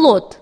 Лот.